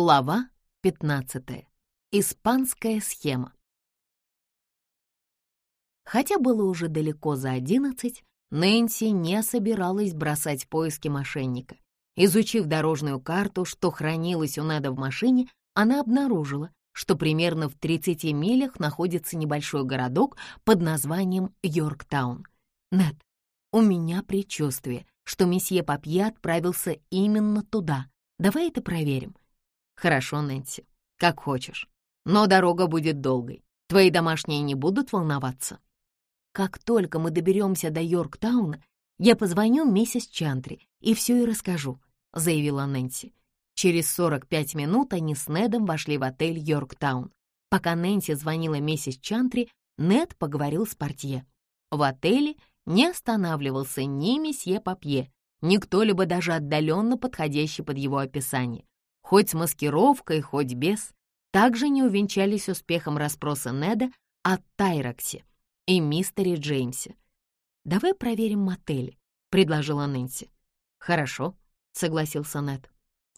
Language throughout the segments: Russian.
Глава 15. Испанская схема. Хотя было уже далеко за одиннадцать, Нэнси не собиралась бросать поиски мошенника. Изучив дорожную карту, что хранилось у Неда в машине, она обнаружила, что примерно в 30 милях находится небольшой городок под названием Йорктаун. Нед, у меня предчувствие, что месье Папье отправился именно туда. Давай это проверим. Хорошо, Нэнси, как хочешь. Но дорога будет долгой. Твои домашние не будут волноваться. Как только мы доберемся до Йорктауна, я позвоню миссис Чантри и все и расскажу, заявила Нэнси. Через 45 минут они с Недом вошли в отель Йорктаун. Пока Нэнси звонила миссис Чантри, Нед поговорил с портье. В отеле не останавливался ни месье Папье, ни кто-либо даже отдаленно подходящий под его описание. Хоть с маскировкой, хоть без, также не увенчались успехом расспроса Неда о Тайроксе и мистере Джеймсе. «Давай проверим мотели», — предложила Нэнси. «Хорошо», — согласился Нед.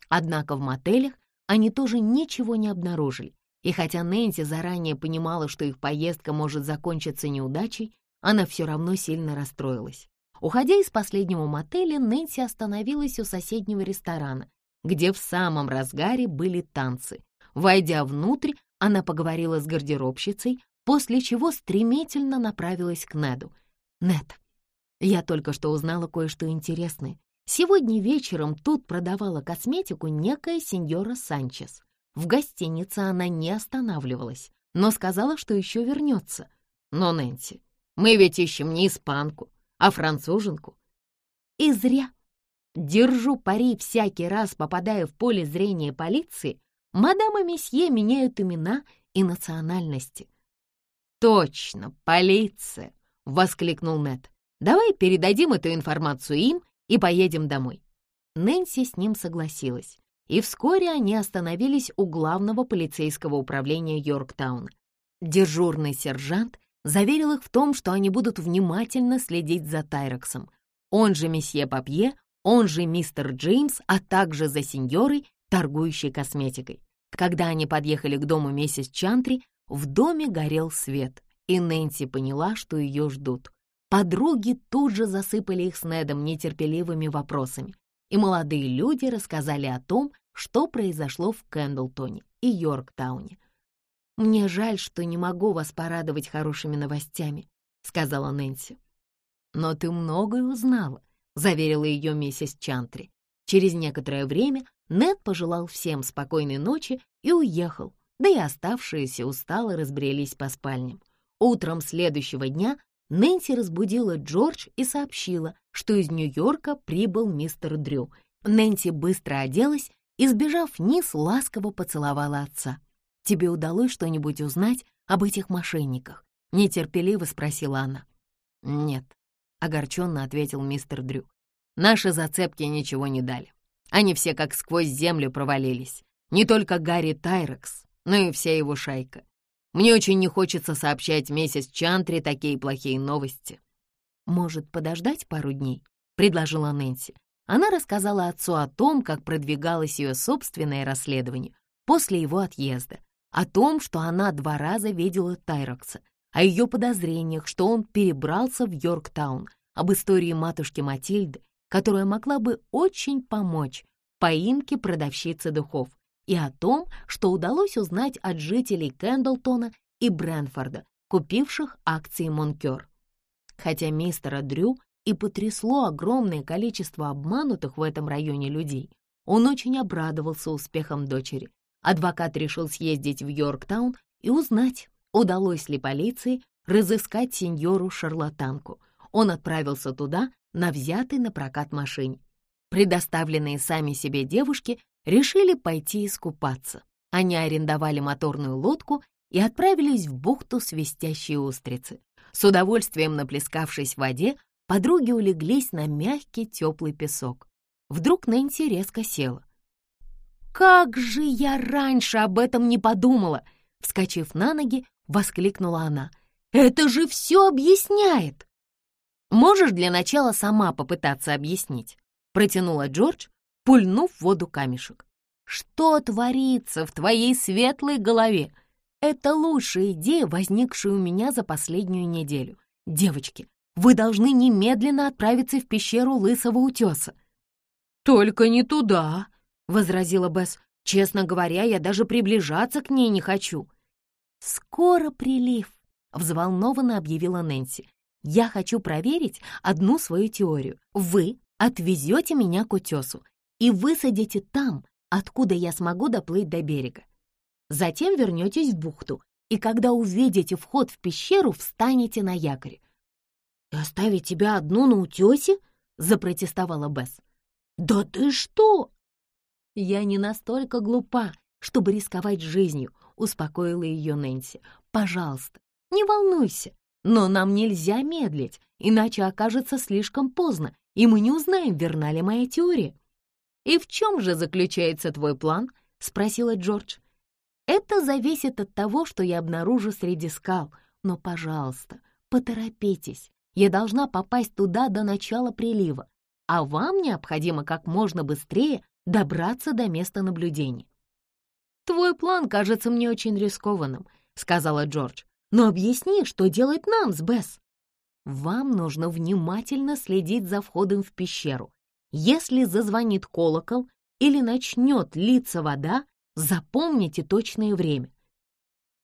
Однако в мотелях они тоже ничего не обнаружили, и хотя Нэнси заранее понимала, что их поездка может закончиться неудачей, она все равно сильно расстроилась. Уходя из последнего мотеля, Нэнси остановилась у соседнего ресторана, где в самом разгаре были танцы. Войдя внутрь, она поговорила с гардеробщицей, после чего стремительно направилась к Неду. «Нед, я только что узнала кое-что интересное. Сегодня вечером тут продавала косметику некая сеньора Санчес. В гостинице она не останавливалась, но сказала, что еще вернется. Но, Нэнси, мы ведь ищем не испанку, а француженку. И зря. Держу пари всякий раз, попадая в поле зрения полиции, мадам и месье меняют имена и национальности. «Точно, полиция!» — воскликнул Нед. «Давай передадим эту информацию им и поедем домой». Нэнси с ним согласилась, и вскоре они остановились у главного полицейского управления Йорктауна. Дежурный сержант заверил их в том, что они будут внимательно следить за Тайроксом. Он же месье Папье, он же мистер Джеймс, а также за сеньорой, торгующей косметикой. Когда они подъехали к дому миссис Чантри, в доме горел свет, и Нэнси поняла, что ее ждут. Подруги тут же засыпали их с Недом нетерпеливыми вопросами, и молодые люди рассказали о том, что произошло в Кэндлтоне и Йорктауне. «Мне жаль, что не могу вас порадовать хорошими новостями», — сказала Нэнси. «Но ты многое узнала», — заверила ее миссис Чантри. Через некоторое время Нед пожелал всем спокойной ночи и уехал, да и оставшиеся устало разбрелись по спальням. Утром следующего дня Нэнси разбудила Джордж и сообщила, что из Нью-Йорка прибыл мистер Дрю. Нэнси быстро оделась и, сбежав вниз, ласково поцеловала отца. «Тебе удалось что-нибудь узнать об этих мошенниках?» — нетерпеливо спросила она. «Нет», — огорченно ответил мистер Дрю. «Наши зацепки ничего не дали. Они все как сквозь землю провалились. Не только Гарри Тайрекс, но и вся его шайка. Мне очень не хочется сообщать миссис Чантри такие плохие новости». «Может, подождать пару дней?» — предложила Нэнси. Она рассказала отцу о том, как продвигалось ее собственное расследование после его отъезда, о том, что она два раза видела Тайрокса, о ее подозрениях, что он перебрался в Йорктаун, об истории матушки Матильды, которая могла бы очень помочь поимке продавщицы духов, и о том, что удалось узнать от жителей Кэндлтона и Брэнфорда, купивших акции Монкер. Хотя мистера Дрю и потрясло огромное количество обманутых в этом районе людей, он очень обрадовался успехом дочери. Адвокат решил съездить в Йорктаун и узнать, удалось ли полиции разыскать сеньору-шарлатанку. Он отправился туда на взятый на прокат машине. Предоставленные сами себе девушки решили пойти искупаться. Они арендовали моторную лодку и отправились в бухту свистящей устрицы. С удовольствием наплескавшись в воде, подруги улеглись на мягкий теплый песок. Вдруг Нэнси резко села. «Как же я раньше об этом не подумала!» Вскочив на ноги, воскликнула она. «Это же все объясняет!» «Можешь для начала сама попытаться объяснить?» Протянула Джордж, пульнув в воду камешек. Что творится в твоей светлой голове? Это лучшая идея, возникшая у меня за последнюю неделю. Девочки, вы должны немедленно отправиться в пещеру Лысого Утеса. «Только не туда», — возразила Бесс. «Честно говоря, я даже приближаться к ней не хочу». «Скоро прилив», — взволнованно объявила Нэнси. «Я хочу проверить одну свою теорию. Вы отвезете меня к утесу и высадите там, откуда я смогу доплыть до берега. Затем вернетесь в бухту, и когда увидите вход в пещеру, встанете на якорь. «И оставить тебя одну на утесе?» — запротестовала Бесс. «Да ты что?» «Я не настолько глупа, чтобы рисковать жизнью», — успокоила ее Нэнси. «Пожалуйста, не волнуйся, но нам нельзя медлить, иначе окажется слишком поздно, и мы не узнаем, верна ли моя теория». «И в чем же заключается твой план?» — спросила Джордж. «Это зависит от того, что я обнаружу среди скал, но, пожалуйста, поторопитесь. Я должна попасть туда до начала прилива, а вам необходимо как можно быстрее добраться до места наблюдения». «Твой план кажется мне очень рискованным», — сказала Джордж. «Но объясни, что делать нам с Бесс?» «Вам нужно внимательно следить за входом в пещеру. Если зазвонит колокол или начнет литься вода, запомните точное время».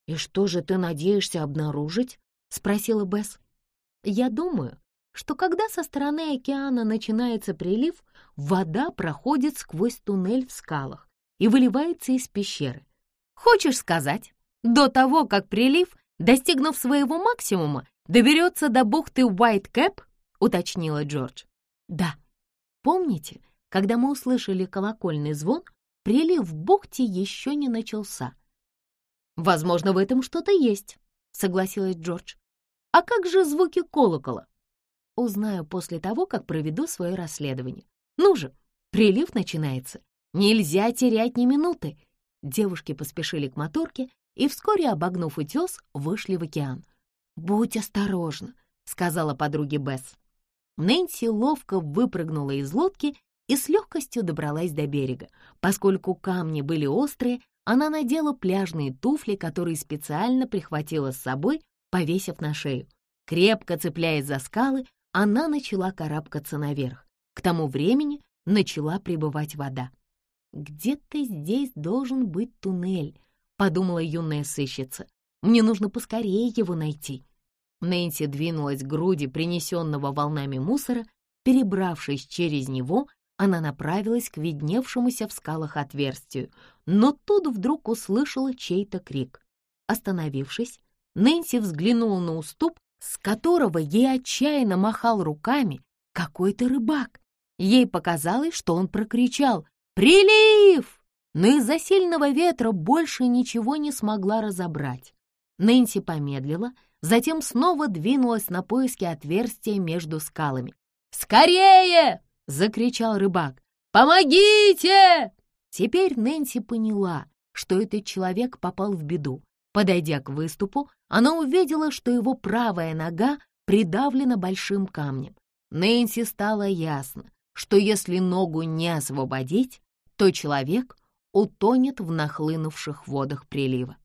«И что же ты надеешься обнаружить?» — спросила Бесс. Я думаю, что когда со стороны океана начинается прилив, вода проходит сквозь туннель в скалах и выливается из пещеры. Хочешь сказать, до того, как прилив, достигнув своего максимума, доберется до бухты Уайт-Кэп? уточнила Джордж. Да. Помните, когда мы услышали колокольный звон, прилив в бухте еще не начался? Возможно, в этом что-то есть, согласилась Джордж. А как же звуки колокола? Узнаю после того, как проведу свое расследование. Ну же, прилив начинается. Нельзя терять ни минуты. Девушки поспешили к моторке и, вскоре обогнув утес, вышли в океан. «Будь осторожна», — сказала подруге Бесс. Нэнси ловко выпрыгнула из лодки и с легкостью добралась до берега. Поскольку камни были острые, она надела пляжные туфли, которые специально прихватила с собой повесив на шею. Крепко цепляясь за скалы, она начала карабкаться наверх. К тому времени начала прибывать вода. «Где-то здесь должен быть туннель», — подумала юная сыщица. «Мне нужно поскорее его найти». Нэнси двинулась к груди принесенного волнами мусора. Перебравшись через него, она направилась к видневшемуся в скалах отверстию, но тут вдруг услышала чей-то крик. Остановившись, Нэнси взглянула на уступ, с которого ей отчаянно махал руками какой-то рыбак. Ей показалось, что он прокричал «Прилив!», но из-за сильного ветра больше ничего не смогла разобрать. Нэнси помедлила, затем снова двинулась на поиски отверстия между скалами. «Скорее!» — закричал рыбак. «Помогите!» Теперь Нэнси поняла, что этот человек попал в беду. Подойдя к выступу, она увидела, что его правая нога придавлена большим камнем. Нэнси стало ясно, что если ногу не освободить, то человек утонет в нахлынувших водах прилива.